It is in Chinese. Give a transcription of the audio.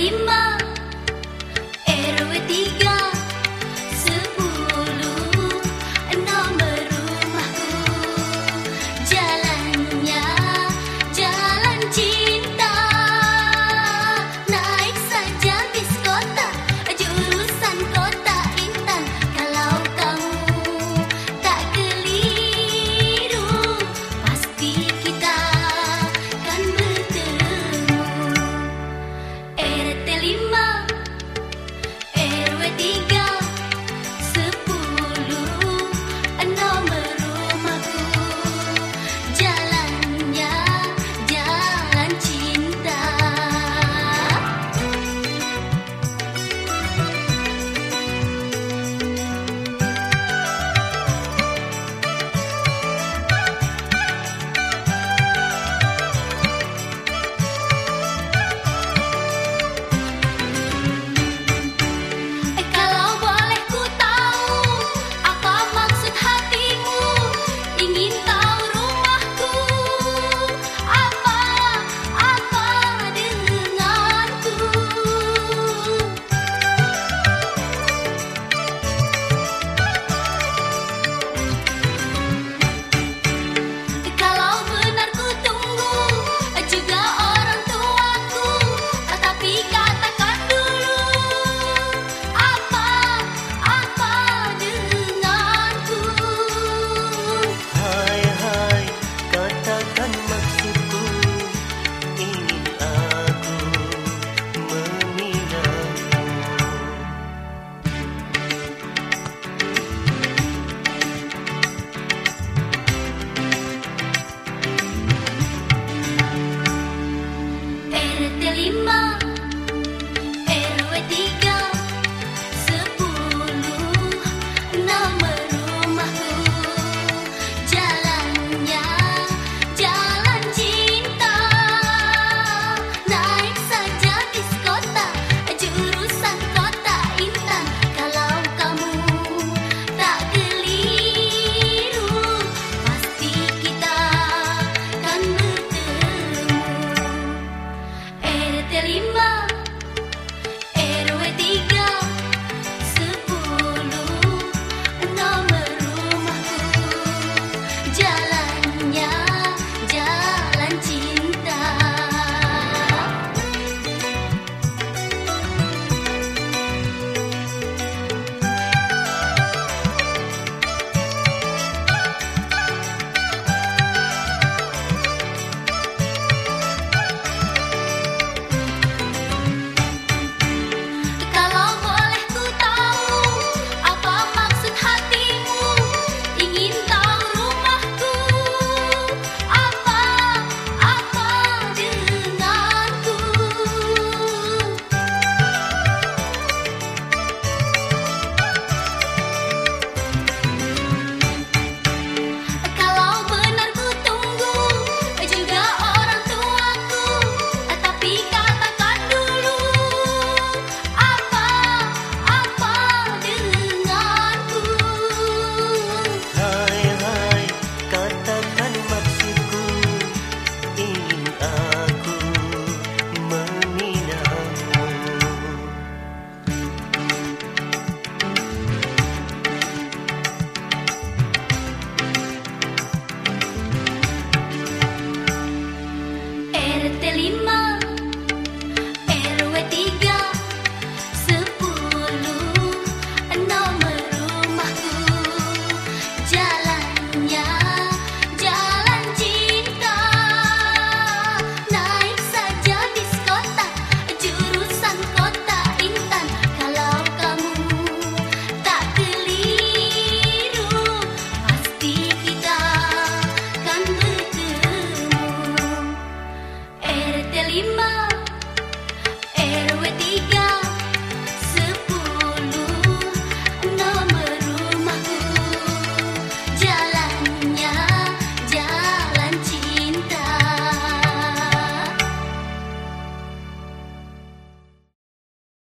Kalimba. 姨妈